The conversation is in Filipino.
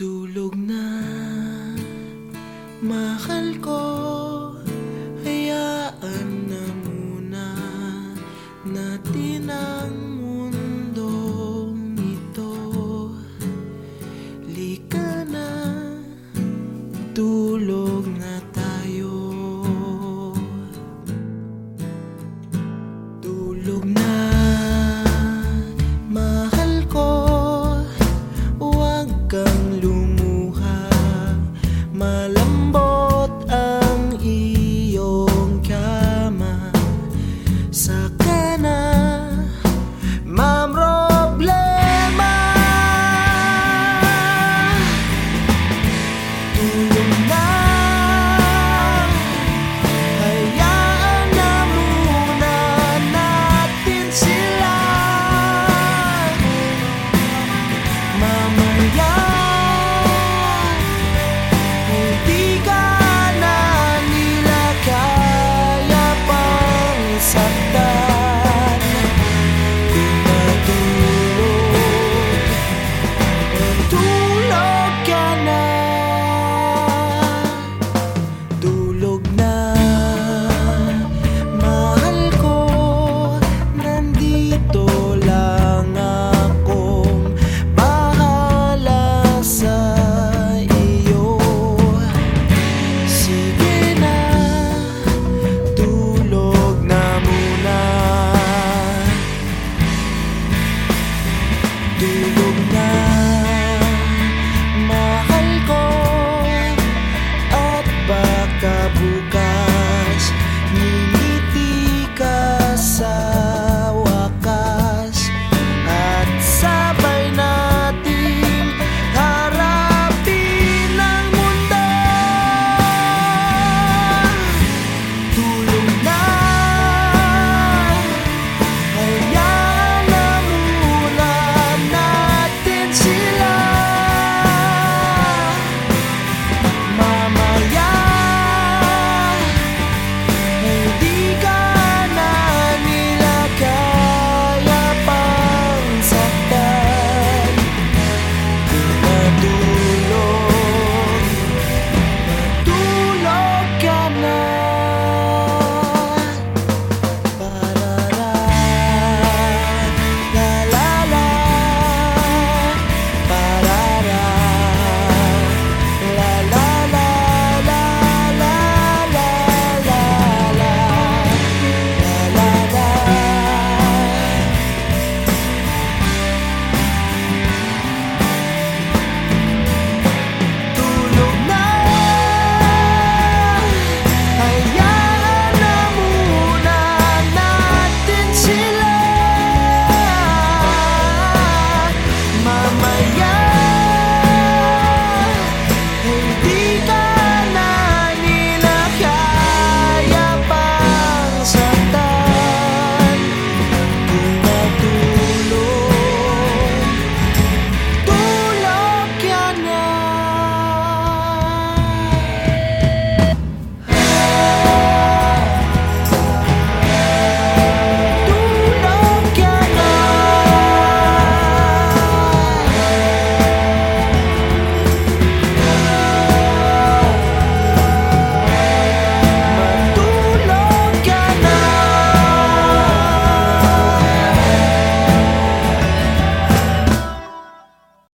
Tulog na, mahal ko. Hayaan na muna natin ang mundong ito. Lika na, tulog na tayo. Tulog na,